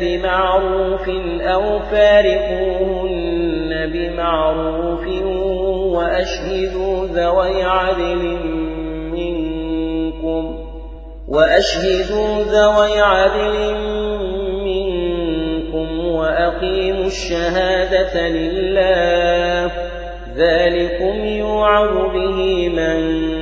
بمعروف أو فارقوهن بمعروف وأشهدوا ذوي عدل منكم وأشهدوا ذوي عدل منكم وأقيموا الشهادة لله. ذلكم يوعظ به من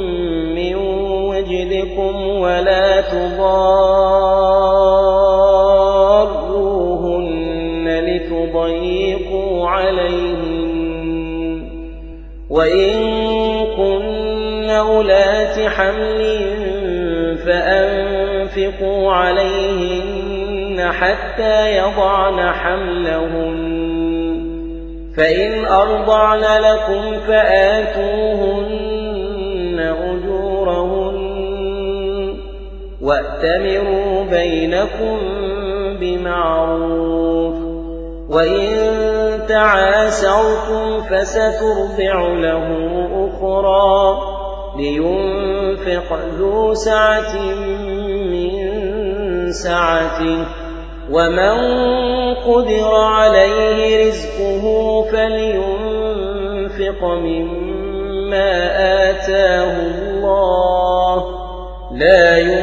وجدكم ولا تضاروهن لتضيقوا عليهن. وإن كن أولات حمل فأنفقوا عليهن حتى يضعن حملهن. فإن أرضعن لكم فآتوهن أجورهن وأتمروا بينكم بمعروف وإن تعاسرتم فسترضع له أخرى لينفق ذو سعة من سعته ومن قدر عليه رزقه فلينفق مما آتاه الله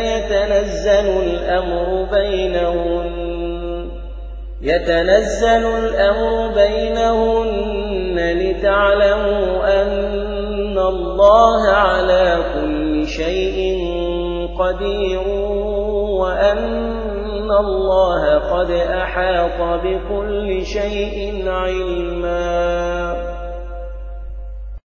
يتنزل الأمر بينهن. يتنزل الأمر بينهن لتعلموا أن الله على كل شيء قدير وأن الله قد أحاط بكل شيء علما.